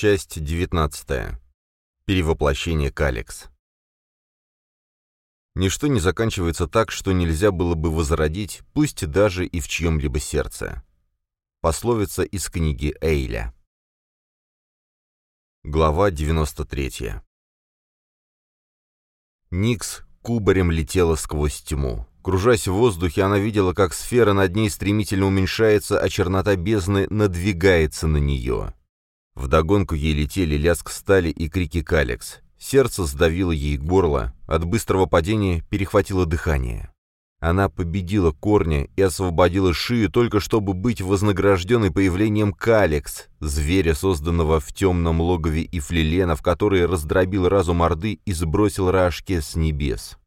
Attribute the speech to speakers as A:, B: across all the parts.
A: Часть 19. Перевоплощение Калекс. Ничто не заканчивается так, что нельзя было бы возродить, пусть даже и в чьем-либо сердце. Пословица из книги Эйля. Глава 93. Никс кубарем летела сквозь тьму. Кружась в воздухе, она видела, как сфера над ней стремительно уменьшается, а чернота бездны надвигается на нее. Вдогонку ей летели лязг стали и крики Калекс. Сердце сдавило ей горло, от быстрого падения перехватило дыхание. Она победила корня и освободила шию только чтобы быть вознагражденной появлением Калекс, зверя, созданного в темном логове Ифлилена, в который раздробил разум Орды и сбросил Рашке с небес.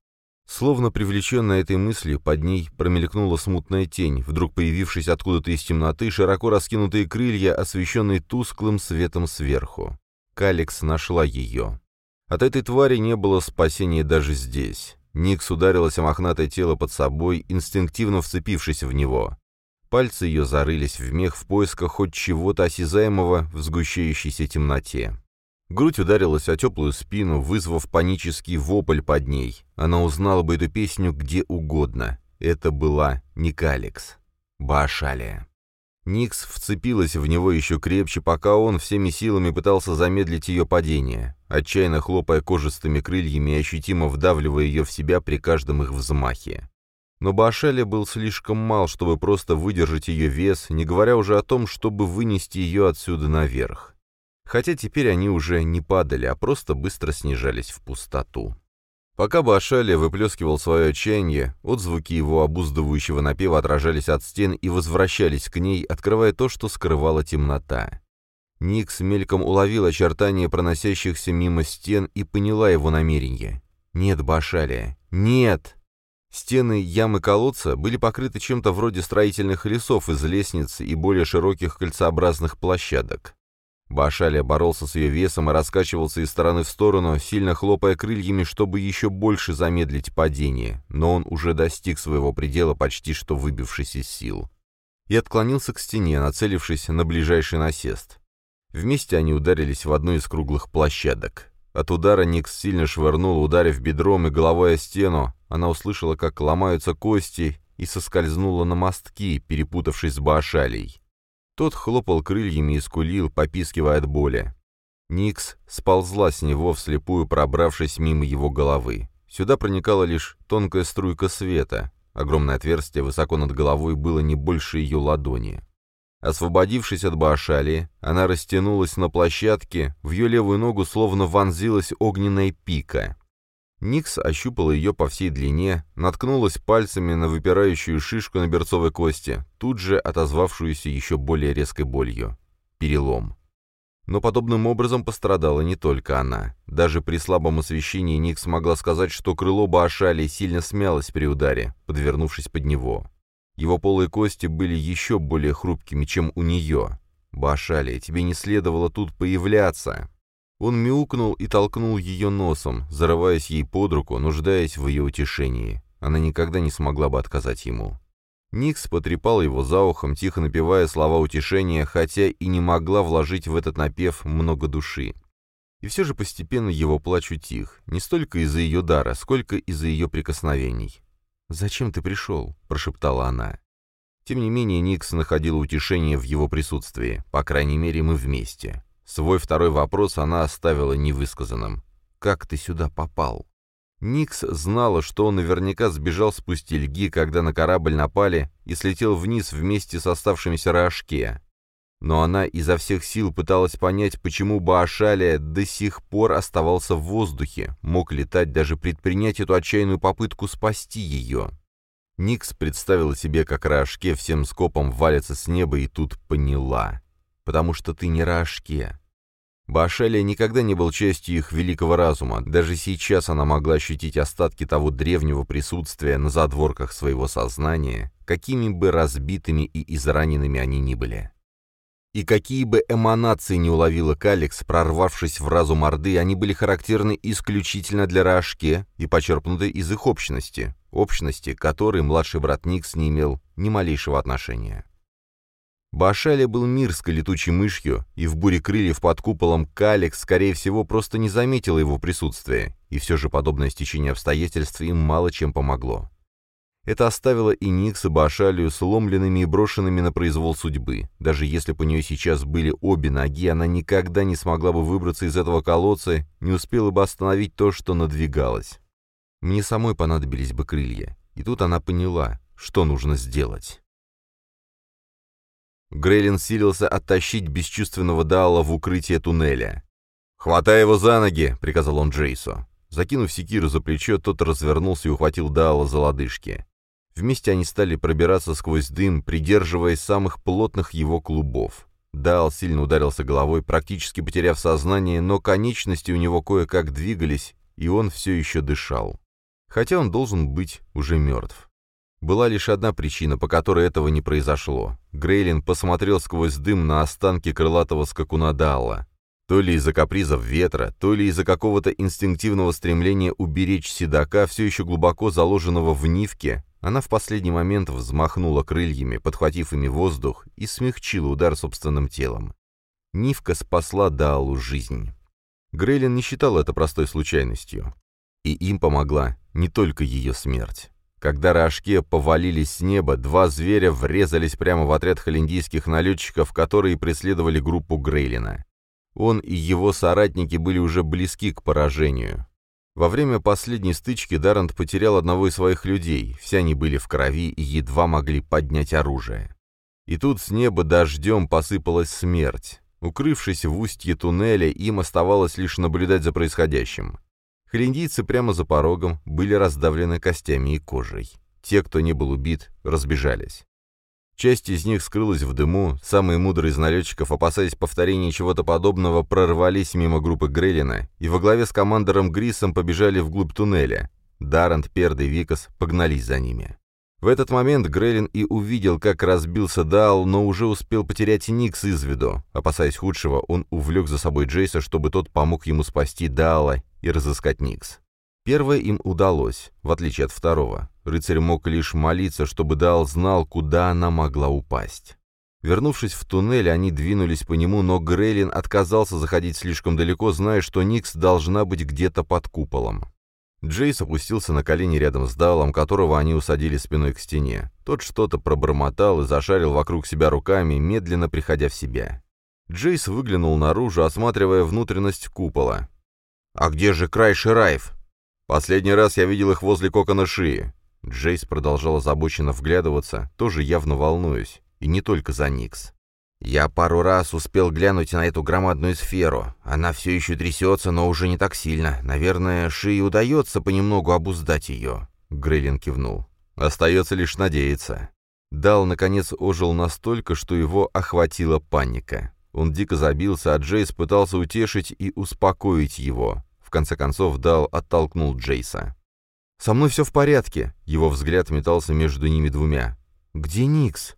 A: Словно привлеченная этой мыслью, под ней промелькнула смутная тень, вдруг появившись откуда-то из темноты, широко раскинутые крылья, освещенные тусклым светом сверху. Каликс нашла ее. От этой твари не было спасения даже здесь. Никс ударилась о мохнатое тело под собой, инстинктивно вцепившись в него. Пальцы ее зарылись в мех в поисках хоть чего-то осязаемого в сгущающейся темноте. Грудь ударилась о теплую спину, вызвав панический вопль под ней. Она узнала бы эту песню где угодно. Это была не Каликс. Баашалия. Никс вцепилась в него еще крепче, пока он всеми силами пытался замедлить ее падение, отчаянно хлопая кожистыми крыльями и ощутимо вдавливая ее в себя при каждом их взмахе. Но Баашалия был слишком мал, чтобы просто выдержать ее вес, не говоря уже о том, чтобы вынести ее отсюда наверх хотя теперь они уже не падали, а просто быстро снижались в пустоту. Пока Башалия выплескивал свое отчаяние, отзвуки его обуздывающего напева отражались от стен и возвращались к ней, открывая то, что скрывала темнота. Никс мельком уловил очертания проносящихся мимо стен и поняла его намерение. «Нет, Башалия, нет!» Стены ямы колодца были покрыты чем-то вроде строительных лесов из лестниц и более широких кольцеобразных площадок. Башалия боролся с ее весом и раскачивался из стороны в сторону, сильно хлопая крыльями, чтобы еще больше замедлить падение, но он уже достиг своего предела, почти что выбившись из сил. И отклонился к стене, нацелившись на ближайший насест. Вместе они ударились в одну из круглых площадок. От удара Никс сильно швырнул, ударив бедром и головой о стену. Она услышала, как ломаются кости, и соскользнула на мостки, перепутавшись с Баашалей. Тот хлопал крыльями и скулил, попискивая от боли. Никс сползла с него, вслепую пробравшись мимо его головы. Сюда проникала лишь тонкая струйка света. Огромное отверстие высоко над головой было не больше ее ладони. Освободившись от Баашали, она растянулась на площадке, в ее левую ногу словно вонзилась огненная пика. Никс ощупала ее по всей длине, наткнулась пальцами на выпирающую шишку на берцовой кости, тут же отозвавшуюся еще более резкой болью. Перелом. Но подобным образом пострадала не только она. Даже при слабом освещении Никс могла сказать, что крыло Баашали сильно смялось при ударе, подвернувшись под него. Его полые кости были еще более хрупкими, чем у нее. «Баашали, тебе не следовало тут появляться!» Он мяукнул и толкнул ее носом, зарываясь ей под руку, нуждаясь в ее утешении. Она никогда не смогла бы отказать ему. Никс потрепал его за ухом, тихо напевая слова утешения, хотя и не могла вложить в этот напев много души. И все же постепенно его плач утих, не столько из-за ее дара, сколько из-за ее прикосновений. «Зачем ты пришел?» — прошептала она. Тем не менее, Никс находила утешение в его присутствии, по крайней мере, мы вместе. Свой второй вопрос она оставила невысказанным. «Как ты сюда попал?» Никс знала, что он наверняка сбежал с пустельги, когда на корабль напали, и слетел вниз вместе с оставшимися Рашке. Но она изо всех сил пыталась понять, почему Баашалия до сих пор оставался в воздухе, мог летать, даже предпринять эту отчаянную попытку спасти ее. Никс представила себе, как Рашке всем скопом валится с неба, и тут поняла. «Потому что ты не Рашке. Башелия никогда не был частью их великого разума, даже сейчас она могла ощутить остатки того древнего присутствия на задворках своего сознания, какими бы разбитыми и израненными они ни были. И какие бы эманации не уловила Каликс, прорвавшись в разум Орды, они были характерны исключительно для Рашке и почерпнуты из их общности, общности, которой младший брат Никс не имел ни малейшего отношения. Башаля был мирской летучей мышью, и в буре крыльев под куполом Каликс, скорее всего, просто не заметила его присутствия, и все же подобное стечение обстоятельств им мало чем помогло. Это оставило и Никс, и Башалию сломленными и брошенными на произвол судьбы. Даже если бы у нее сейчас были обе ноги, она никогда не смогла бы выбраться из этого колодца, не успела бы остановить то, что надвигалось. Мне самой понадобились бы крылья. И тут она поняла, что нужно сделать. Грейлин силился оттащить бесчувственного Даала в укрытие туннеля. «Хватай его за ноги!» — приказал он Джейсу. Закинув секиру за плечо, тот развернулся и ухватил Даала за лодыжки. Вместе они стали пробираться сквозь дым, придерживаясь самых плотных его клубов. Даал сильно ударился головой, практически потеряв сознание, но конечности у него кое-как двигались, и он все еще дышал. Хотя он должен быть уже мертв. Была лишь одна причина, по которой этого не произошло. Грейлин посмотрел сквозь дым на останки крылатого скакуна Далла. То ли из-за капризов ветра, то ли из-за какого-то инстинктивного стремления уберечь седока, все еще глубоко заложенного в нивке, она в последний момент взмахнула крыльями, подхватив ими воздух, и смягчила удар собственным телом. Нивка спасла Даалу жизнь. Грейлин не считал это простой случайностью. И им помогла не только ее смерть. Когда рожки повалились с неба, два зверя врезались прямо в отряд холиндийских налетчиков, которые преследовали группу Грейлина. Он и его соратники были уже близки к поражению. Во время последней стычки Дарант потерял одного из своих людей, все они были в крови и едва могли поднять оружие. И тут с неба дождем посыпалась смерть. Укрывшись в устье туннеля, им оставалось лишь наблюдать за происходящим. Холиндийцы прямо за порогом были раздавлены костями и кожей. Те, кто не был убит, разбежались. Часть из них скрылась в дыму, самые мудрые из налетчиков, опасаясь повторения чего-то подобного, прорвались мимо группы Грейлина и во главе с командором Грисом побежали вглубь туннеля. Дарант, Перд и Викас погнались за ними. В этот момент Грейлин и увидел, как разбился Дал, но уже успел потерять Никс из виду. Опасаясь худшего, он увлек за собой Джейса, чтобы тот помог ему спасти Дала и разыскать Никс. Первое им удалось, в отличие от второго. Рыцарь мог лишь молиться, чтобы Дал знал, куда она могла упасть. Вернувшись в туннель, они двинулись по нему, но Грейлин отказался заходить слишком далеко, зная, что Никс должна быть где-то под куполом. Джейс опустился на колени рядом с Далом, которого они усадили спиной к стене. Тот что-то пробормотал и зашарил вокруг себя руками, медленно приходя в себя. Джейс выглянул наружу, осматривая внутренность купола. «А где же край Шираев?» «Последний раз я видел их возле кокона Шии». Джейс продолжал озабоченно вглядываться, тоже явно волнуясь, и не только за Никс. «Я пару раз успел глянуть на эту громадную сферу. Она все еще трясется, но уже не так сильно. Наверное, Шии удается понемногу обуздать ее». Грейлин кивнул. «Остается лишь надеяться». Дал, наконец, ожил настолько, что его охватила паника. Он дико забился, а Джейс пытался утешить и успокоить его. В конце концов, Дал оттолкнул Джейса. «Со мной все в порядке», — его взгляд метался между ними двумя. «Где Никс?»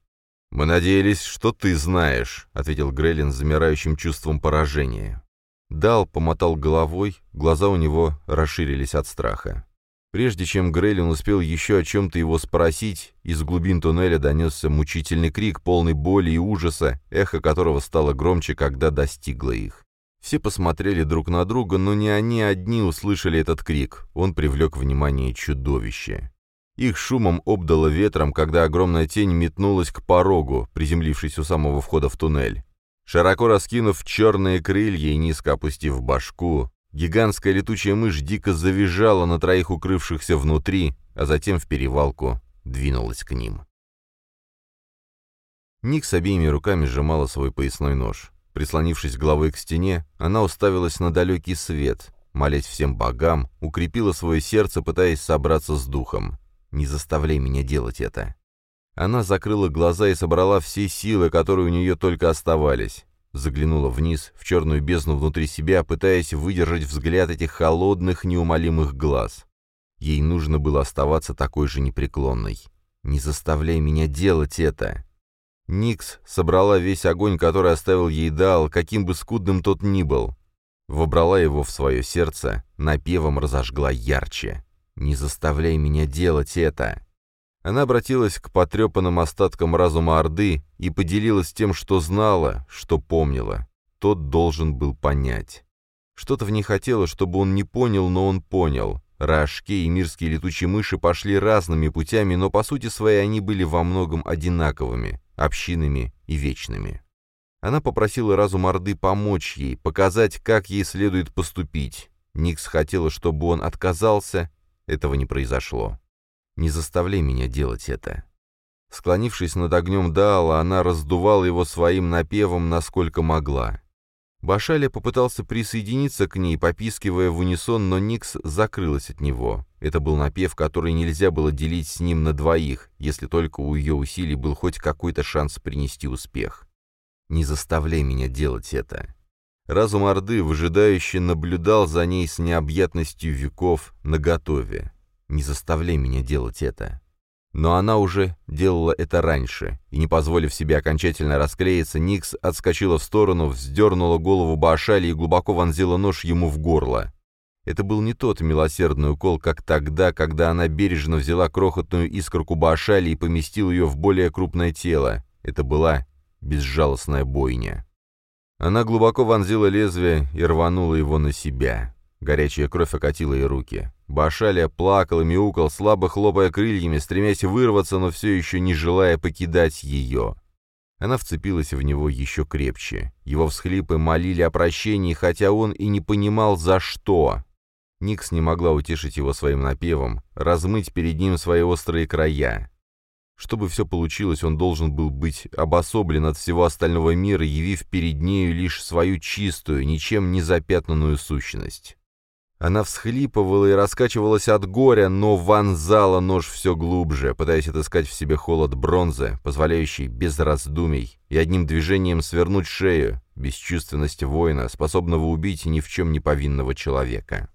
A: «Мы надеялись, что ты знаешь», — ответил Грейлин с замирающим чувством поражения. Дал помотал головой, глаза у него расширились от страха. Прежде чем Грейлин успел еще о чем-то его спросить, из глубин туннеля донесся мучительный крик, полный боли и ужаса, эхо которого стало громче, когда достигло их. Все посмотрели друг на друга, но не они одни услышали этот крик. Он привлек внимание чудовища. Их шумом обдало ветром, когда огромная тень метнулась к порогу, приземлившись у самого входа в туннель. Широко раскинув черные крылья и низко опустив башку, Гигантская летучая мышь дико завизжала на троих укрывшихся внутри, а затем в перевалку двинулась к ним. Ник с обеими руками сжимала свой поясной нож. Прислонившись головой к стене, она уставилась на далекий свет, молясь всем богам, укрепила свое сердце, пытаясь собраться с духом. «Не заставляй меня делать это». Она закрыла глаза и собрала все силы, которые у нее только оставались. Заглянула вниз, в черную бездну внутри себя, пытаясь выдержать взгляд этих холодных, неумолимых глаз. Ей нужно было оставаться такой же непреклонной. «Не заставляй меня делать это!» Никс собрала весь огонь, который оставил ей Дал, каким бы скудным тот ни был. Вобрала его в свое сердце, напевом разожгла ярче. «Не заставляй меня делать это!» Она обратилась к потрепанным остаткам разума Орды и поделилась тем, что знала, что помнила. Тот должен был понять. Что-то в ней хотело, чтобы он не понял, но он понял. Рожки и мирские летучие мыши пошли разными путями, но по сути своей они были во многом одинаковыми, общинными и вечными. Она попросила разум Орды помочь ей, показать, как ей следует поступить. Никс хотела, чтобы он отказался. Этого не произошло. «Не заставляй меня делать это». Склонившись над огнем Даала, она раздувала его своим напевом, насколько могла. Башаля попытался присоединиться к ней, попискивая в унисон, но Никс закрылась от него. Это был напев, который нельзя было делить с ним на двоих, если только у ее усилий был хоть какой-то шанс принести успех. «Не заставляй меня делать это». Разум Орды выжидающе наблюдал за ней с необъятностью веков наготове. «Не заставляй меня делать это». Но она уже делала это раньше, и, не позволив себе окончательно расклеиться, Никс отскочила в сторону, вздернула голову Баашали и глубоко вонзила нож ему в горло. Это был не тот милосердный укол, как тогда, когда она бережно взяла крохотную искорку Баашали и поместила ее в более крупное тело. Это была безжалостная бойня. Она глубоко вонзила лезвие и рванула его на себя. Горячая кровь окатила ей руки. Башаля плакал и мяукал, слабо хлопая крыльями, стремясь вырваться, но все еще не желая покидать ее. Она вцепилась в него еще крепче. Его всхлипы молили о прощении, хотя он и не понимал, за что. Никс не могла утешить его своим напевом, размыть перед ним свои острые края. Чтобы все получилось, он должен был быть обособлен от всего остального мира, явив перед нею лишь свою чистую, ничем не запятнанную сущность. Она всхлипывала и раскачивалась от горя, но вонзала нож все глубже, пытаясь отыскать в себе холод бронзы, позволяющий без раздумий и одним движением свернуть шею, бесчувственность воина, способного убить ни в чем не повинного человека.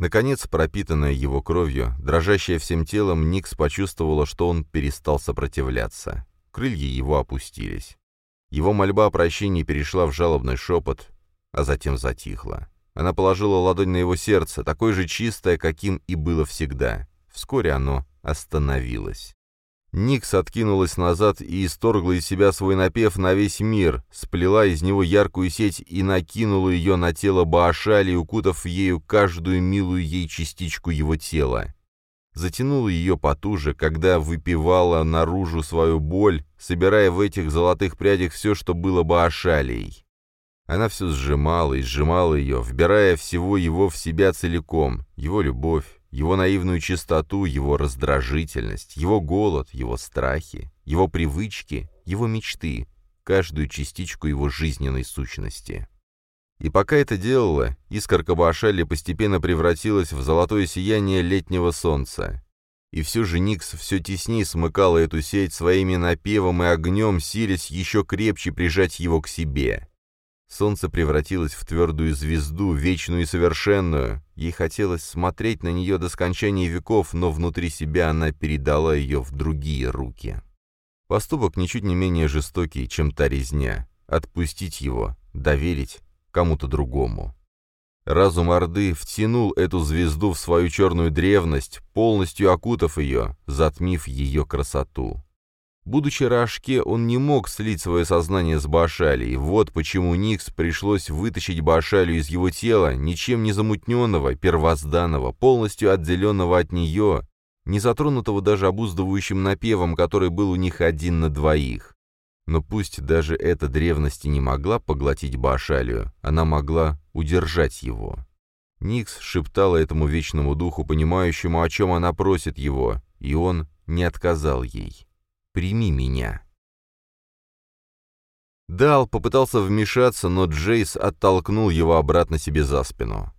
A: Наконец, пропитанная его кровью, дрожащая всем телом, Никс почувствовала, что он перестал сопротивляться. Крылья его опустились. Его мольба о прощении перешла в жалобный шепот, а затем затихла. Она положила ладонь на его сердце, такое же чистое, каким и было всегда. Вскоре оно остановилось. Никс откинулась назад и исторгла из себя свой напев на весь мир, сплела из него яркую сеть и накинула ее на тело Баашали, укутав ею каждую милую ей частичку его тела. Затянула ее потуже, когда выпивала наружу свою боль, собирая в этих золотых прядях все, что было Баашалией. Она все сжимала и сжимала ее, вбирая всего его в себя целиком, его любовь, его наивную чистоту, его раздражительность, его голод, его страхи, его привычки, его мечты, каждую частичку его жизненной сущности. И пока это делала, искорка Баашали постепенно превратилась в золотое сияние летнего солнца. И все же Никс все теснее смыкала эту сеть своими напевом и огнем, силясь еще крепче прижать его к себе. Солнце превратилось в твердую звезду, вечную и совершенную. Ей хотелось смотреть на нее до скончания веков, но внутри себя она передала ее в другие руки. Поступок ничуть не менее жестокий, чем та резня. Отпустить его, доверить кому-то другому. Разум Орды втянул эту звезду в свою черную древность, полностью окутав ее, затмив ее красоту. Будучи Рашке, он не мог слить свое сознание с Башалей. Вот почему Никс пришлось вытащить Башалю из его тела, ничем не замутненного, первозданного, полностью отделенного от нее, не затронутого даже обуздывающим напевом, который был у них один на двоих. Но пусть даже эта древность и не могла поглотить Башалию, она могла удержать его. Никс шептала этому вечному духу, понимающему, о чем она просит его, и он не отказал ей. Прими меня». Дал попытался вмешаться, но Джейс оттолкнул его обратно себе за спину.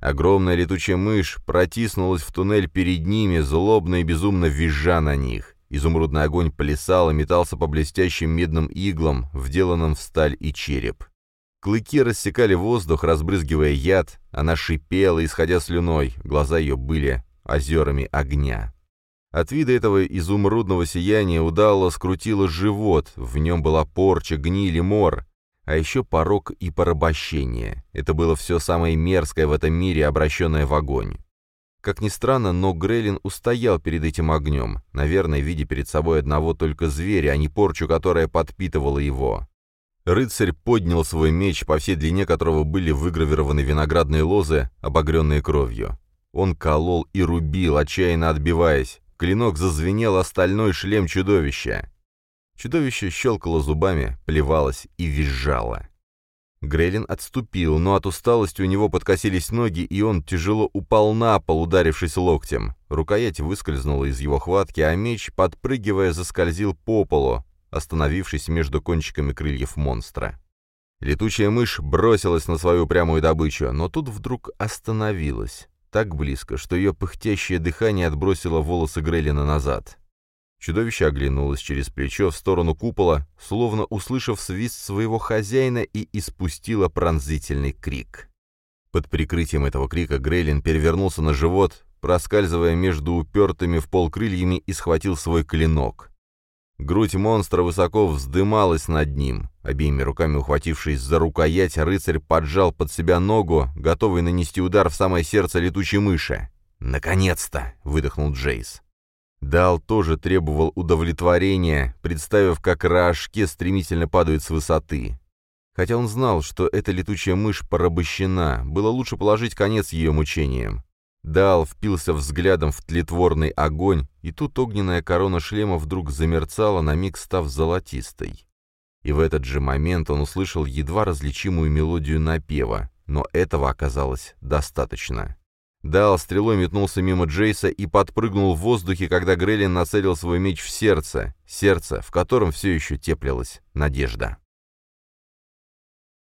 A: Огромная летучая мышь протиснулась в туннель перед ними, злобно и безумно визжа на них. Изумрудный огонь плясал и метался по блестящим медным иглам, вделанным в сталь и череп. Клыки рассекали воздух, разбрызгивая яд, она шипела, исходя слюной, глаза ее были озерами огня. От вида этого изумрудного сияния удало скрутило живот, в нем была порча, гниль и мор, а еще порог и порабощение. Это было все самое мерзкое в этом мире, обращенное в огонь. Как ни странно, но Грейлин устоял перед этим огнем, наверное, видя перед собой одного только зверя, а не порчу, которая подпитывала его. Рыцарь поднял свой меч, по всей длине которого были выгравированы виноградные лозы, обогренные кровью. Он колол и рубил, отчаянно отбиваясь. Клинок зазвенел остальной шлем чудовища. Чудовище щелкало зубами, плевалось и визжало. Грейлин отступил, но от усталости у него подкосились ноги, и он тяжело упал на пол, ударившись локтем. Рукоять выскользнула из его хватки, а меч, подпрыгивая, заскользил по полу, остановившись между кончиками крыльев монстра. Летучая мышь бросилась на свою прямую добычу, но тут вдруг остановилась, так близко, что ее пыхтящее дыхание отбросило волосы Грейлина назад. Чудовище оглянулось через плечо в сторону купола, словно услышав свист своего хозяина и испустило пронзительный крик. Под прикрытием этого крика Грейлин перевернулся на живот, проскальзывая между упертыми в пол крыльями и схватил свой клинок. Грудь монстра высоко вздымалась над ним. Обеими руками ухватившись за рукоять, рыцарь поджал под себя ногу, готовый нанести удар в самое сердце летучей мыши. «Наконец-то!» — выдохнул Джейс. Дал тоже требовал удовлетворения, представив, как рожки стремительно падают с высоты. Хотя он знал, что эта летучая мышь порабощена, было лучше положить конец ее мучениям. Дал впился взглядом в тлетворный огонь, и тут огненная корона шлема вдруг замерцала, на миг став золотистой. И в этот же момент он услышал едва различимую мелодию напева, но этого оказалось достаточно. Дал стрелой метнулся мимо Джейса и подпрыгнул в воздухе, когда Грейлин нацелил свой меч в сердце, сердце, в котором все еще теплилась надежда.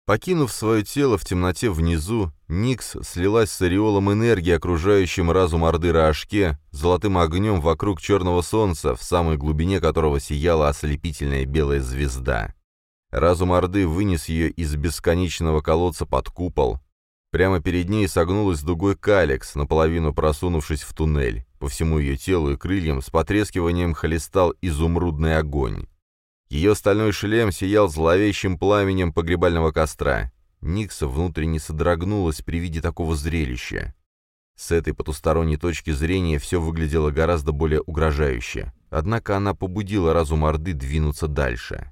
A: Покинув свое тело в темноте внизу, Никс слилась с ореолом энергии, окружающим разум Орды Раашке, золотым огнем вокруг черного солнца, в самой глубине которого сияла ослепительная белая звезда. Разум Орды вынес ее из бесконечного колодца под купол, Прямо перед ней согнулась дугой каликс, наполовину просунувшись в туннель. По всему ее телу и крыльям с потрескиванием хлестал изумрудный огонь. Ее стальной шлем сиял зловещим пламенем погребального костра. Никса внутренне содрогнулась при виде такого зрелища. С этой потусторонней точки зрения все выглядело гораздо более угрожающе. Однако она побудила разум Орды двинуться дальше.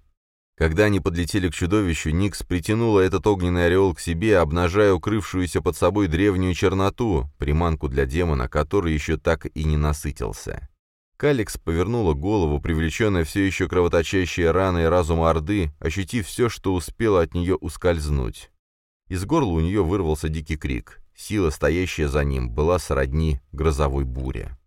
A: Когда они подлетели к чудовищу, Никс притянула этот огненный ореол к себе, обнажая укрывшуюся под собой древнюю черноту, приманку для демона, который еще так и не насытился. Каликс повернула голову, привлеченная все еще кровоточащей раной разума Орды, ощутив все, что успело от нее ускользнуть. Из горла у нее вырвался дикий крик. Сила, стоящая за ним, была сродни грозовой буре.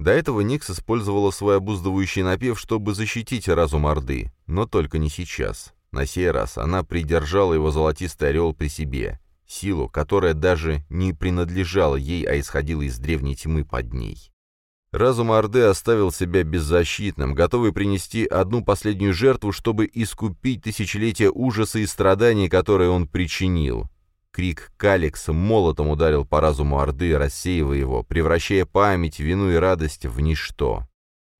A: До этого Никс использовала свой обуздывающий напев, чтобы защитить разум Орды, но только не сейчас. На сей раз она придержала его золотистый орел при себе, силу, которая даже не принадлежала ей, а исходила из древней тьмы под ней. Разум Орды оставил себя беззащитным, готовый принести одну последнюю жертву, чтобы искупить тысячелетия ужаса и страданий, которые он причинил. Крик Каликс молотом ударил по разуму Орды, рассеивая его, превращая память, вину и радость в ничто.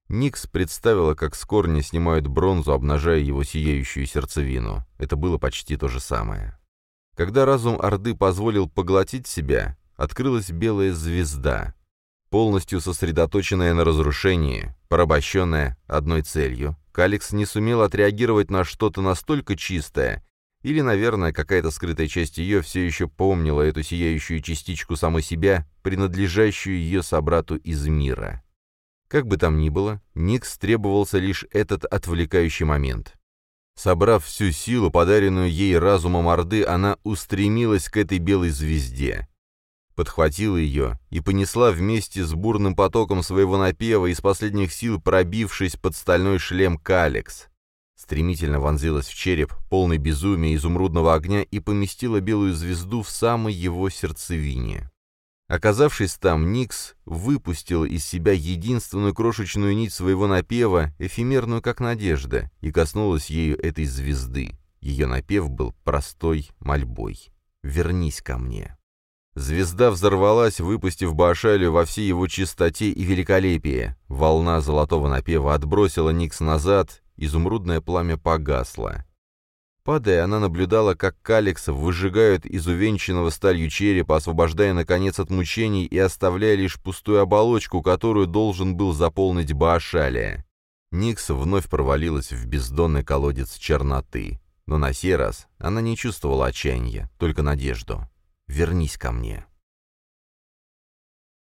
A: Никс представила, как с корня снимают бронзу, обнажая его сияющую сердцевину. Это было почти то же самое. Когда разум Орды позволил поглотить себя, открылась белая звезда, полностью сосредоточенная на разрушении, порабощенная одной целью. Каликс не сумел отреагировать на что-то настолько чистое, или, наверное, какая-то скрытая часть ее все еще помнила эту сияющую частичку самой себя, принадлежащую ее собрату из мира. Как бы там ни было, Никс требовался лишь этот отвлекающий момент. Собрав всю силу, подаренную ей разумом Орды, она устремилась к этой белой звезде. Подхватила ее и понесла вместе с бурным потоком своего напева из последних сил, пробившись под стальной шлем Калекс стремительно вонзилась в череп, полный безумия изумрудного огня, и поместила белую звезду в самой его сердцевине. Оказавшись там, Никс выпустил из себя единственную крошечную нить своего напева, эфемерную как надежда, и коснулась ею этой звезды. Ее напев был простой мольбой. «Вернись ко мне». Звезда взорвалась, выпустив Баашалю во всей его чистоте и великолепии. Волна золотого напева отбросила Никс назад, изумрудное пламя погасло. Падая, она наблюдала, как Каликса выжигают из увенчанного сталью черепа, освобождая, наконец, от мучений и оставляя лишь пустую оболочку, которую должен был заполнить Баашалия. Никс вновь провалилась в бездонный колодец черноты. Но на сей раз она не чувствовала отчаяния, только надежду. «Вернись ко мне».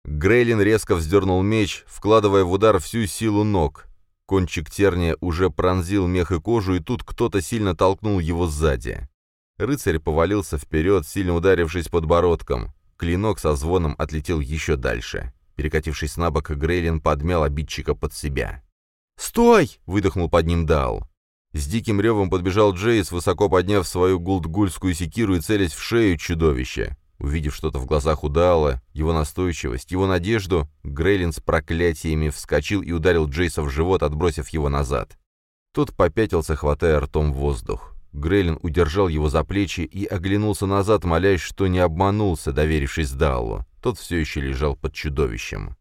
A: Грейлин резко вздернул меч, вкладывая в удар всю силу ног. Кончик терния уже пронзил мех и кожу, и тут кто-то сильно толкнул его сзади. Рыцарь повалился вперед, сильно ударившись подбородком. Клинок со звоном отлетел еще дальше. Перекатившись на бок, Грейлин подмял обидчика под себя. «Стой!» — выдохнул под ним Дал. С диким ревом подбежал Джейс, высоко подняв свою гулдгульскую секиру и целясь в шею чудовища. Увидев что-то в глазах Удала, его настойчивость, его надежду, Грейлин с проклятиями вскочил и ударил Джейса в живот, отбросив его назад. Тот попятился, хватая ртом воздух. Грейлин удержал его за плечи и оглянулся назад, молясь, что не обманулся, доверившись Даллу. Тот все еще лежал под чудовищем.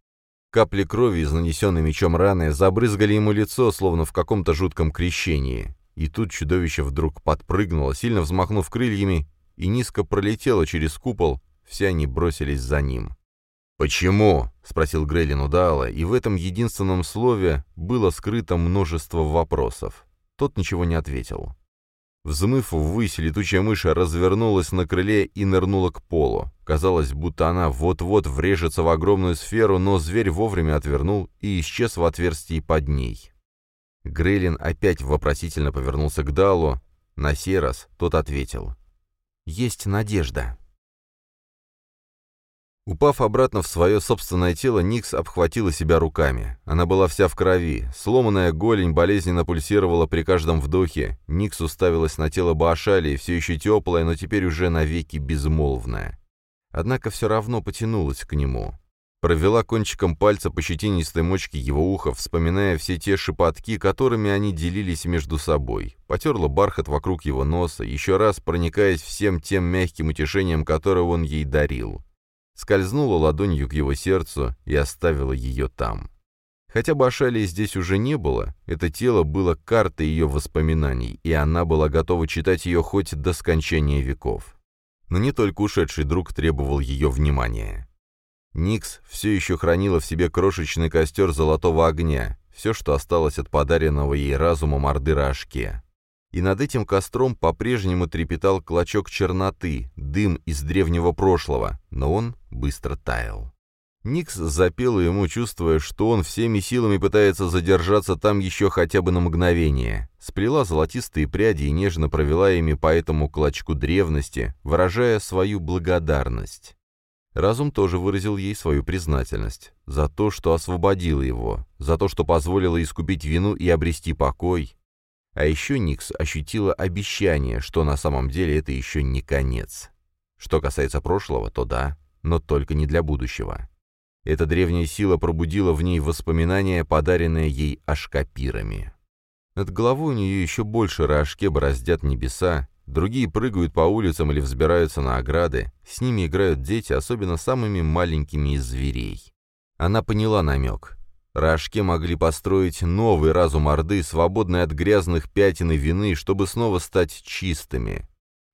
A: Капли крови из нанесенной мечом раны забрызгали ему лицо, словно в каком-то жутком крещении. И тут чудовище вдруг подпрыгнуло, сильно взмахнув крыльями, и низко пролетело через купол, все они бросились за ним. «Почему?» — спросил Грейлин Удала, и в этом единственном слове было скрыто множество вопросов. Тот ничего не ответил. Взмыв ввысь, летучая мышь развернулась на крыле и нырнула к полу. Казалось, будто она вот-вот врежется в огромную сферу, но зверь вовремя отвернул и исчез в отверстии под ней. Грейлин опять вопросительно повернулся к Далу. На сей раз тот ответил. Есть надежда. Упав обратно в свое собственное тело, Никс обхватила себя руками. Она была вся в крови. Сломанная голень болезненно пульсировала при каждом вдохе. Никс уставилась на тело Баашали, все еще теплое, но теперь уже навеки безмолвное. Однако все равно потянулась к нему. Провела кончиком пальца по щетинистой мочке его уха, вспоминая все те шепотки, которыми они делились между собой. Потерла бархат вокруг его носа, еще раз проникаясь всем тем мягким утешением, которое он ей дарил. Скользнула ладонью к его сердцу и оставила ее там. Хотя Башалии здесь уже не было, это тело было картой ее воспоминаний, и она была готова читать ее хоть до скончания веков. Но не только ушедший друг требовал ее внимания. Никс все еще хранила в себе крошечный костер золотого огня, все, что осталось от подаренного ей разумом Ордыра Ашке. И над этим костром по-прежнему трепетал клочок черноты, дым из древнего прошлого, но он быстро таял. Никс запела ему, чувствуя, что он всеми силами пытается задержаться там еще хотя бы на мгновение. Сплела золотистые пряди и нежно провела ими по этому клочку древности, выражая свою благодарность. Разум тоже выразил ей свою признательность за то, что освободила его, за то, что позволила искупить вину и обрести покой. А еще Никс ощутила обещание, что на самом деле это еще не конец. Что касается прошлого, то да, но только не для будущего. Эта древняя сила пробудила в ней воспоминания, подаренные ей ашкапирами. Над головой у нее еще больше рожке бороздят небеса, Другие прыгают по улицам или взбираются на ограды. С ними играют дети, особенно самыми маленькими из зверей. Она поняла намек. Рожки могли построить новый разум Орды, свободный от грязных пятен и вины, чтобы снова стать чистыми.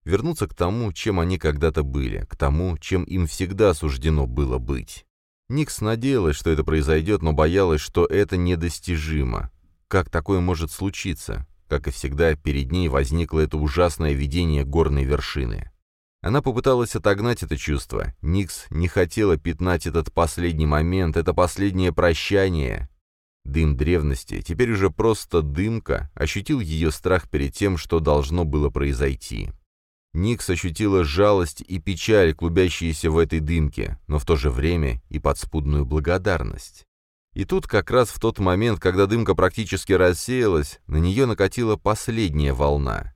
A: Вернуться к тому, чем они когда-то были, к тому, чем им всегда суждено было быть. Никс надеялась, что это произойдет, но боялась, что это недостижимо. Как такое может случиться? Как и всегда, перед ней возникло это ужасное видение горной вершины. Она попыталась отогнать это чувство. Никс не хотела пятнать этот последний момент, это последнее прощание. Дым древности, теперь уже просто дымка, ощутил ее страх перед тем, что должно было произойти. Никс ощутила жалость и печаль, клубящиеся в этой дымке, но в то же время и подспудную благодарность. И тут как раз в тот момент, когда дымка практически рассеялась, на нее накатила последняя волна.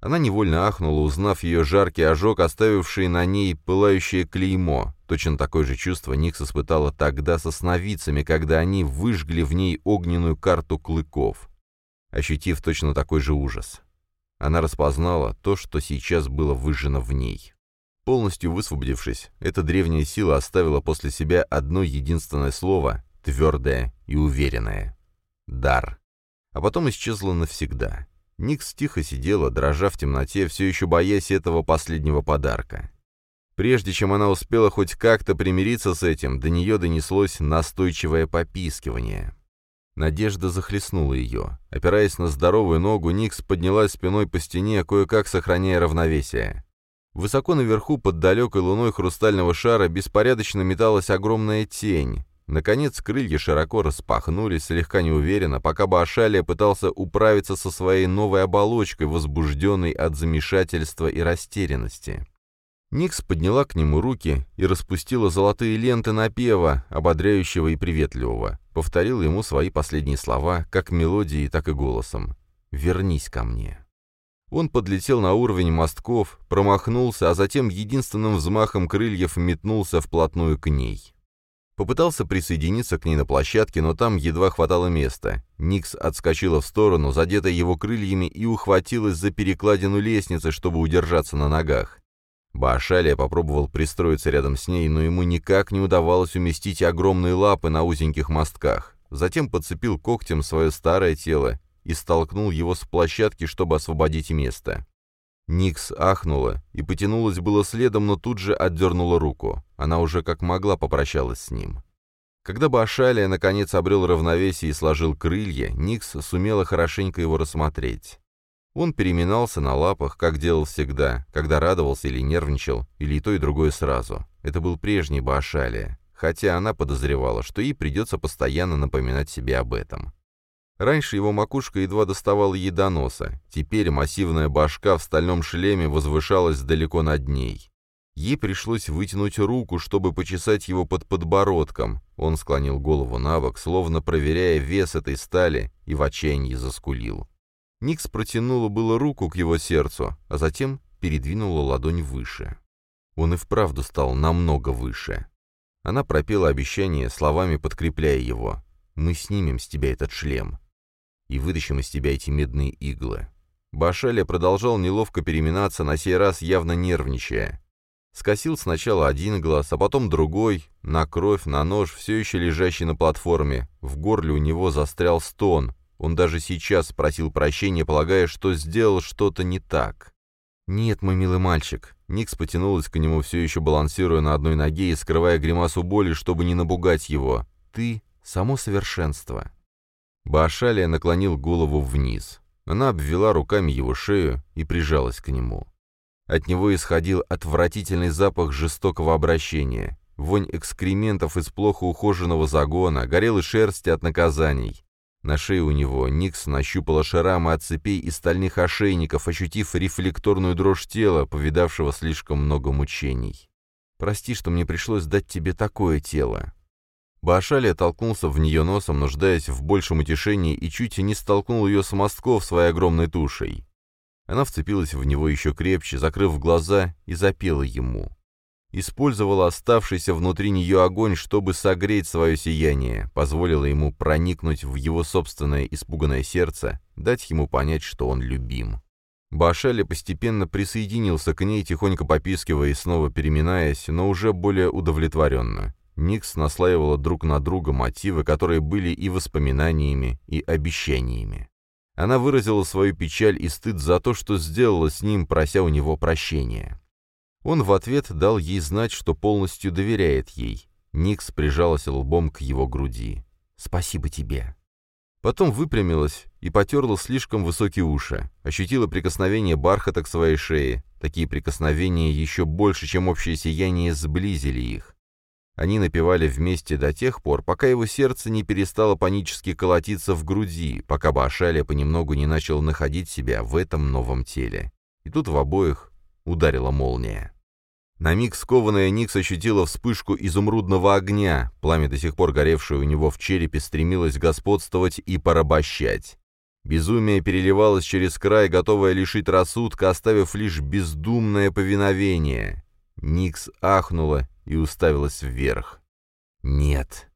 A: Она невольно ахнула, узнав ее жаркий ожог, оставивший на ней пылающее клеймо. Точно такое же чувство Никс испытала тогда со сновидцами, когда они выжгли в ней огненную карту клыков, ощутив точно такой же ужас. Она распознала то, что сейчас было выжжено в ней. Полностью высвободившись, эта древняя сила оставила после себя одно единственное слово твердое и уверенное. Дар. А потом исчезла навсегда. Никс тихо сидела, дрожа в темноте, все еще боясь этого последнего подарка. Прежде чем она успела хоть как-то примириться с этим, до нее донеслось настойчивое попискивание. Надежда захлестнула ее. Опираясь на здоровую ногу, Никс поднялась спиной по стене, кое-как сохраняя равновесие. Высоко наверху, под далекой луной хрустального шара, беспорядочно металась огромная тень. Наконец, крылья широко распахнулись, слегка неуверенно, пока Баашалия пытался управиться со своей новой оболочкой, возбужденной от замешательства и растерянности. Никс подняла к нему руки и распустила золотые ленты напева, ободряющего и приветливого. Повторила ему свои последние слова, как мелодией, так и голосом. «Вернись ко мне». Он подлетел на уровень мостков, промахнулся, а затем единственным взмахом крыльев метнулся вплотную к ней. Попытался присоединиться к ней на площадке, но там едва хватало места. Никс отскочила в сторону, задетая его крыльями, и ухватилась за перекладину лестницы, чтобы удержаться на ногах. Баашалия попробовал пристроиться рядом с ней, но ему никак не удавалось уместить огромные лапы на узеньких мостках. Затем подцепил когтем свое старое тело и столкнул его с площадки, чтобы освободить место. Никс ахнула и потянулась было следом, но тут же отдернула руку. Она уже как могла попрощалась с ним. Когда Башалия наконец обрел равновесие и сложил крылья, Никс сумела хорошенько его рассмотреть. Он переминался на лапах, как делал всегда, когда радовался или нервничал, или и то, и другое сразу. Это был прежний Баашалия, хотя она подозревала, что ей придется постоянно напоминать себе об этом. Раньше его макушка едва доставала ей до носа, теперь массивная башка в стальном шлеме возвышалась далеко над ней. Ей пришлось вытянуть руку, чтобы почесать его под подбородком. Он склонил голову на бок, словно проверяя вес этой стали, и в отчаянии заскулил. Никс протянула было руку к его сердцу, а затем передвинула ладонь выше. Он и вправду стал намного выше. Она пропела обещание, словами подкрепляя его. «Мы снимем с тебя этот шлем и вытащим из тебя эти медные иглы». Башаля продолжал неловко переминаться, на сей раз явно нервничая. Скосил сначала один глаз, а потом другой, на кровь, на нож, все еще лежащий на платформе. В горле у него застрял стон, он даже сейчас просил прощения, полагая, что сделал что-то не так. «Нет, мой милый мальчик». Никс потянулась к нему, все еще балансируя на одной ноге и скрывая гримасу боли, чтобы не напугать его. «Ты — само совершенство». Баашалия наклонил голову вниз. Она обвела руками его шею и прижалась к нему. От него исходил отвратительный запах жестокого обращения, вонь экскрементов из плохо ухоженного загона, горелой шерсти от наказаний. На шее у него Никс нащупала шрамы от цепей и стальных ошейников, ощутив рефлекторную дрожь тела, повидавшего слишком много мучений. «Прости, что мне пришлось дать тебе такое тело». Баашалия толкнулся в нее носом, нуждаясь в большем утешении, и чуть не столкнул ее с мостков своей огромной тушей. Она вцепилась в него еще крепче, закрыв глаза, и запела ему использовала оставшийся внутри нее огонь, чтобы согреть свое сияние, позволила ему проникнуть в его собственное испуганное сердце, дать ему понять, что он любим. Башали постепенно присоединился к ней, тихонько попискивая и снова переминаясь, но уже более удовлетворенно. Никс наслаивала друг на друга мотивы, которые были и воспоминаниями, и обещаниями. Она выразила свою печаль и стыд за то, что сделала с ним, прося у него прощения. Он в ответ дал ей знать, что полностью доверяет ей. Никс прижалась лбом к его груди. «Спасибо тебе». Потом выпрямилась и потерла слишком высокие уши, ощутила прикосновение бархата к своей шее. Такие прикосновения еще больше, чем общее сияние, сблизили их. Они напевали вместе до тех пор, пока его сердце не перестало панически колотиться в груди, пока Башаля понемногу не начал находить себя в этом новом теле. И тут в обоих ударила молния. На миг скованная Никс ощутила вспышку изумрудного огня, пламя, до сих пор горевшее у него в черепе, стремилось господствовать и порабощать. Безумие переливалось через край, готовое лишить рассудка, оставив лишь бездумное повиновение. Никс ахнула и уставилась вверх. «Нет».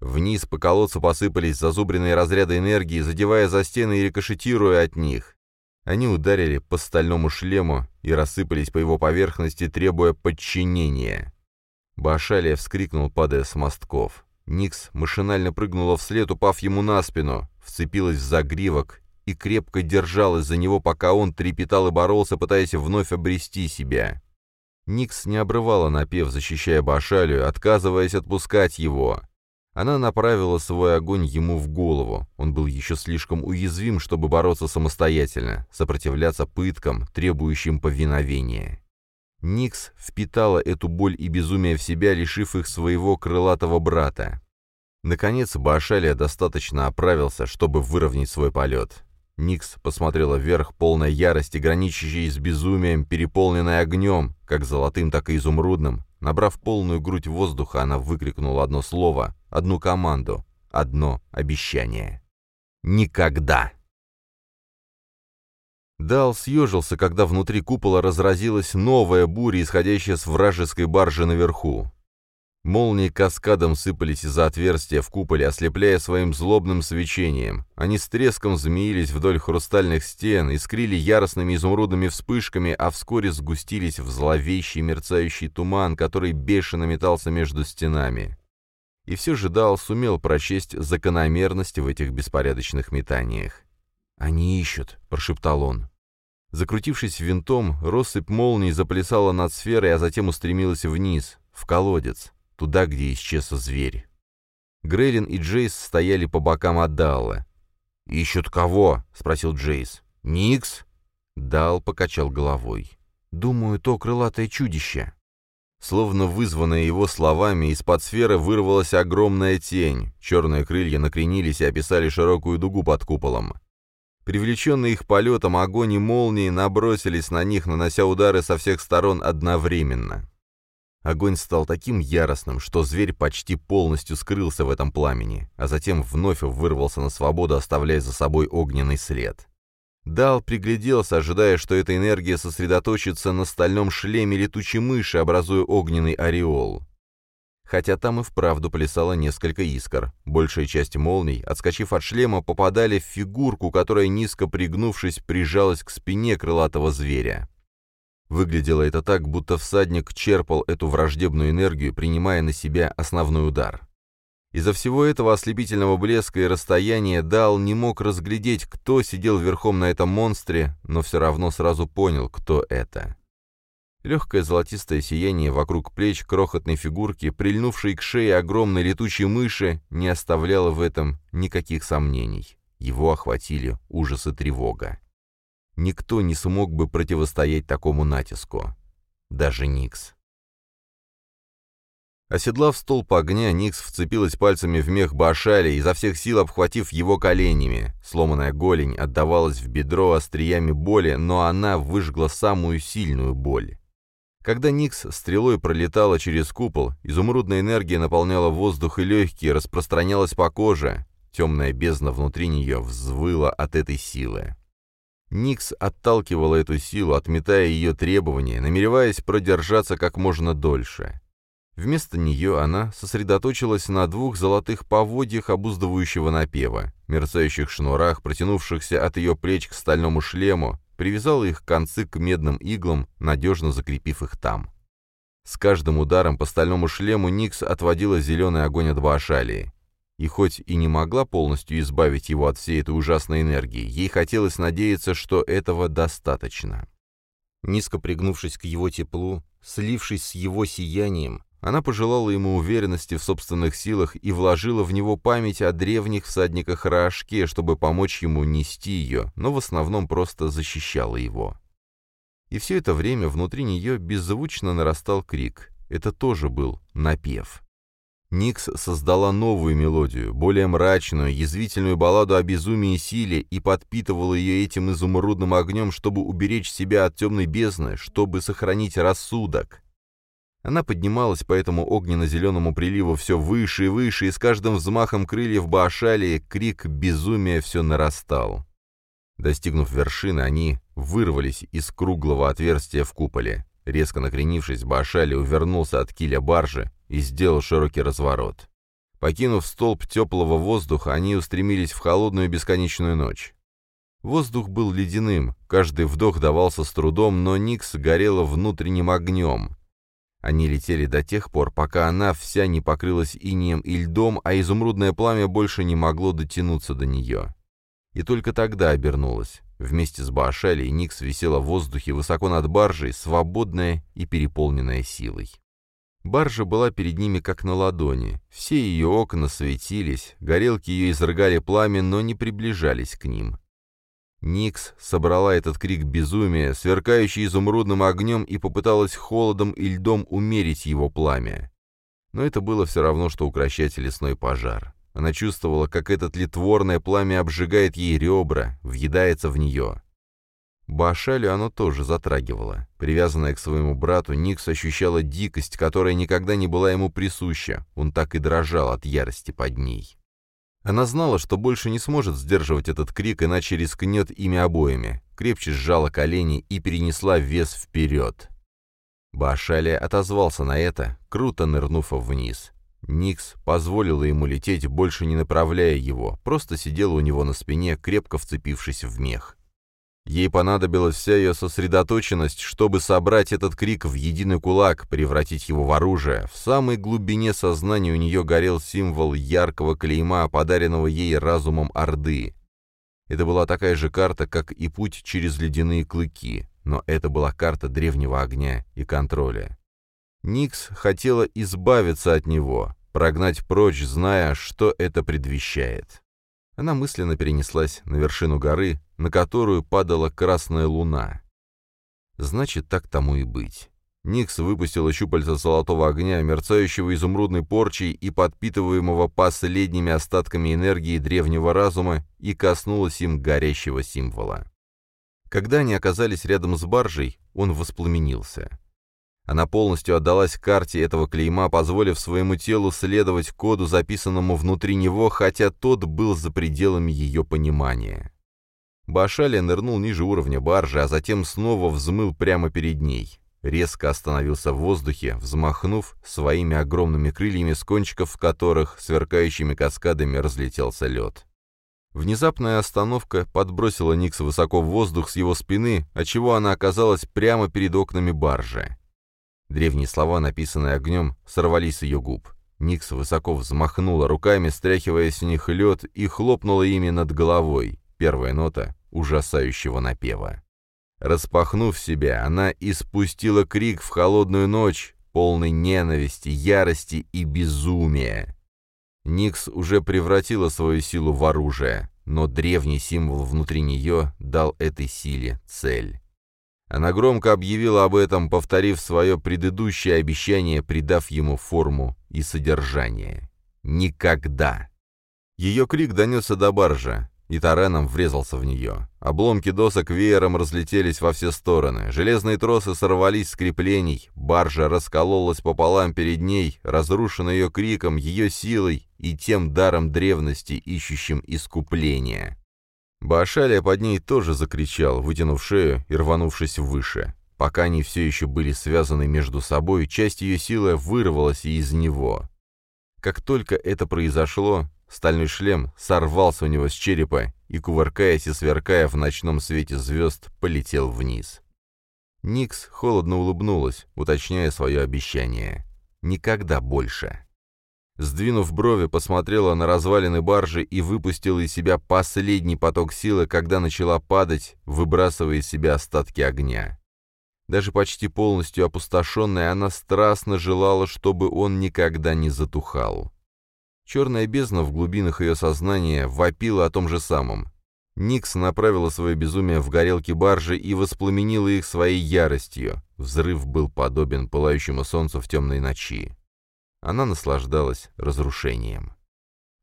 A: Вниз по колодцу посыпались зазубренные разряды энергии, задевая за стены и рикошетируя от них. Они ударили по стальному шлему и рассыпались по его поверхности, требуя подчинения. Башалия вскрикнул, падая с мостков. Никс машинально прыгнула вслед, упав ему на спину, вцепилась в загривок и крепко держалась за него, пока он трепетал и боролся, пытаясь вновь обрести себя. Никс не обрывала напев, защищая Башалию, отказываясь отпускать его. Она направила свой огонь ему в голову. Он был еще слишком уязвим, чтобы бороться самостоятельно, сопротивляться пыткам, требующим повиновения. Никс впитала эту боль и безумие в себя, лишив их своего крылатого брата. Наконец, Баашалия достаточно оправился, чтобы выровнять свой полет. Никс посмотрела вверх, полной ярости, граничащей с безумием, переполненной огнем, как золотым, так и изумрудным. Набрав полную грудь воздуха, она выкрикнула одно слово, одну команду, одно обещание. «Никогда!» Дал съежился, когда внутри купола разразилась новая буря, исходящая с вражеской баржи наверху. Молнии каскадом сыпались из-за отверстия в куполе, ослепляя своим злобным свечением. Они с треском змеились вдоль хрустальных стен, искрили яростными изумрудными вспышками, а вскоре сгустились в зловещий мерцающий туман, который бешено метался между стенами. И все же Дал сумел прочесть закономерности в этих беспорядочных метаниях. «Они ищут», — прошептал он. Закрутившись винтом, россыпь молний заплясала над сферой, а затем устремилась вниз, в колодец туда, где исчез зверь. Грейлин и Джейс стояли по бокам от Далла. «Ищут кого?» — спросил Джейс. «Никс?» Дал покачал головой. «Думаю, то крылатое чудище». Словно вызванное его словами, из-под сферы вырвалась огромная тень. Черные крылья накренились и описали широкую дугу под куполом. Привлеченные их полетом, огонь и молнии набросились на них, нанося удары со всех сторон одновременно. Огонь стал таким яростным, что зверь почти полностью скрылся в этом пламени, а затем вновь вырвался на свободу, оставляя за собой огненный след. Дал пригляделся, ожидая, что эта энергия сосредоточится на стальном шлеме летучей мыши, образуя огненный ореол. Хотя там и вправду плясало несколько искр. Большая часть молний, отскочив от шлема, попадали в фигурку, которая, низко пригнувшись, прижалась к спине крылатого зверя. Выглядело это так, будто всадник черпал эту враждебную энергию, принимая на себя основной удар. Из-за всего этого ослепительного блеска и расстояния Дал не мог разглядеть, кто сидел верхом на этом монстре, но все равно сразу понял, кто это. Легкое золотистое сияние вокруг плеч крохотной фигурки, прильнувшей к шее огромной летучей мыши, не оставляло в этом никаких сомнений. Его охватили ужас и тревога. Никто не смог бы противостоять такому натиску. Даже Никс. Оседлав столб огня, Никс вцепилась пальцами в мех Башали, изо всех сил обхватив его коленями. Сломанная голень отдавалась в бедро остриями боли, но она выжгла самую сильную боль. Когда Никс стрелой пролетала через купол, изумрудная энергия наполняла воздух и легкие, распространялась по коже. Темная бездна внутри нее взвыла от этой силы. Никс отталкивала эту силу, отметая ее требования, намереваясь продержаться как можно дольше. Вместо нее она сосредоточилась на двух золотых поводьях обуздывающего напева, мерцающих шнурах, протянувшихся от ее плеч к стальному шлему, привязала их концы к медным иглам, надежно закрепив их там. С каждым ударом по стальному шлему Никс отводила зеленый огонь от Баашалии. И хоть и не могла полностью избавить его от всей этой ужасной энергии, ей хотелось надеяться, что этого достаточно. Низко пригнувшись к его теплу, слившись с его сиянием, она пожелала ему уверенности в собственных силах и вложила в него память о древних всадниках Раашке, чтобы помочь ему нести ее, но в основном просто защищала его. И все это время внутри нее беззвучно нарастал крик. Это тоже был напев. Никс создала новую мелодию, более мрачную, язвительную балладу о безумии и силе, и подпитывала ее этим изумрудным огнем, чтобы уберечь себя от темной бездны, чтобы сохранить рассудок. Она поднималась по этому огненно-зеленому приливу все выше и выше, и с каждым взмахом крыльев Баашалии крик безумия все нарастал. Достигнув вершины, они вырвались из круглого отверстия в куполе. Резко накренившись, Баашали увернулся от киля баржи и сделал широкий разворот. Покинув столб теплого воздуха, они устремились в холодную бесконечную ночь. Воздух был ледяным, каждый вдох давался с трудом, но Никс горела внутренним огнем. Они летели до тех пор, пока она вся не покрылась инеем и льдом, а изумрудное пламя больше не могло дотянуться до нее. И только тогда обернулась. Вместе с Баашали Никс висела в воздухе высоко над баржей, свободная и переполненная силой. Баржа была перед ними как на ладони. Все ее окна светились, горелки ее изрыгали пламя, но не приближались к ним. Никс собрала этот крик безумия, сверкающий изумрудным огнем, и попыталась холодом и льдом умерить его пламя. Но это было все равно, что укращать лесной пожар. Она чувствовала, как это тлетворное пламя обжигает ей ребра, въедается в нее. Башалю оно тоже затрагивало. Привязанная к своему брату, Никс ощущала дикость, которая никогда не была ему присуща. Он так и дрожал от ярости под ней. Она знала, что больше не сможет сдерживать этот крик, иначе рискнет ими обоими. Крепче сжала колени и перенесла вес вперед. Башалия отозвался на это, круто нырнув вниз. Никс позволила ему лететь, больше не направляя его, просто сидела у него на спине, крепко вцепившись в мех. Ей понадобилась вся ее сосредоточенность, чтобы собрать этот крик в единый кулак, превратить его в оружие. В самой глубине сознания у нее горел символ яркого клейма, подаренного ей разумом Орды. Это была такая же карта, как и путь через ледяные клыки, но это была карта древнего огня и контроля. Никс хотела избавиться от него, прогнать прочь, зная, что это предвещает. Она мысленно перенеслась на вершину горы, на которую падала красная луна. Значит, так тому и быть. Никс выпустила щупальца золотого огня, мерцающего изумрудной порчей и подпитываемого последними остатками энергии древнего разума, и коснулась им горящего символа. Когда они оказались рядом с баржей, он воспламенился. Она полностью отдалась карте этого клейма, позволив своему телу следовать коду, записанному внутри него, хотя тот был за пределами ее понимания. Башалия нырнул ниже уровня баржи, а затем снова взмыл прямо перед ней. Резко остановился в воздухе, взмахнув своими огромными крыльями, с кончиков которых сверкающими каскадами разлетелся лед. Внезапная остановка подбросила Никс высоко в воздух с его спины, отчего она оказалась прямо перед окнами баржи. Древние слова, написанные огнем, сорвались с ее губ. Никс высоко взмахнула руками, стряхивая с них лед, и хлопнула ими над головой. Первая нота ужасающего напева. Распахнув себя, она испустила крик в холодную ночь, полный ненависти, ярости и безумия. Никс уже превратила свою силу в оружие, но древний символ внутри нее дал этой силе цель. Она громко объявила об этом, повторив свое предыдущее обещание, придав ему форму и содержание. «Никогда!» Ее крик донесся до баржа, и тараном врезался в нее. Обломки досок веером разлетелись во все стороны, железные тросы сорвались с креплений, баржа раскололась пополам перед ней, разрушенная ее криком, ее силой и тем даром древности, ищущим искупления. Баашалия под ней тоже закричал, вытянув шею и рванувшись выше. Пока они все еще были связаны между собой, часть ее силы вырвалась из него. Как только это произошло, стальной шлем сорвался у него с черепа и, кувыркаясь и сверкая в ночном свете звезд, полетел вниз. Никс холодно улыбнулась, уточняя свое обещание. «Никогда больше». Сдвинув брови, посмотрела на развалины баржи и выпустила из себя последний поток силы, когда начала падать, выбрасывая из себя остатки огня. Даже почти полностью опустошенная, она страстно желала, чтобы он никогда не затухал. Черная бездна в глубинах ее сознания вопила о том же самом. Никс направила свое безумие в горелки баржи и воспламенила их своей яростью. Взрыв был подобен пылающему солнцу в темной ночи. Она наслаждалась разрушением.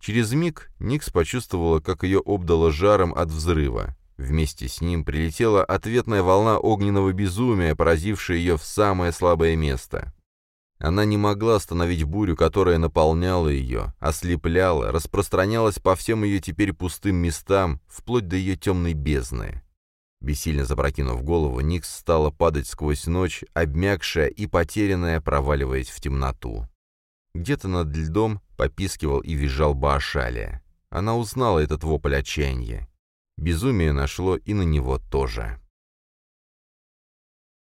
A: Через миг Никс почувствовала, как ее обдало жаром от взрыва. Вместе с ним прилетела ответная волна огненного безумия, поразившая ее в самое слабое место. Она не могла остановить бурю, которая наполняла ее, ослепляла, распространялась по всем ее теперь пустым местам, вплоть до ее темной бездны. Бессильно запрокинув голову, Никс стала падать сквозь ночь, обмякшая и потерянная, проваливаясь в темноту. Где-то над льдом попискивал и визжал Баашалия. Она узнала этот вопль отчаяния. Безумие нашло и на него тоже.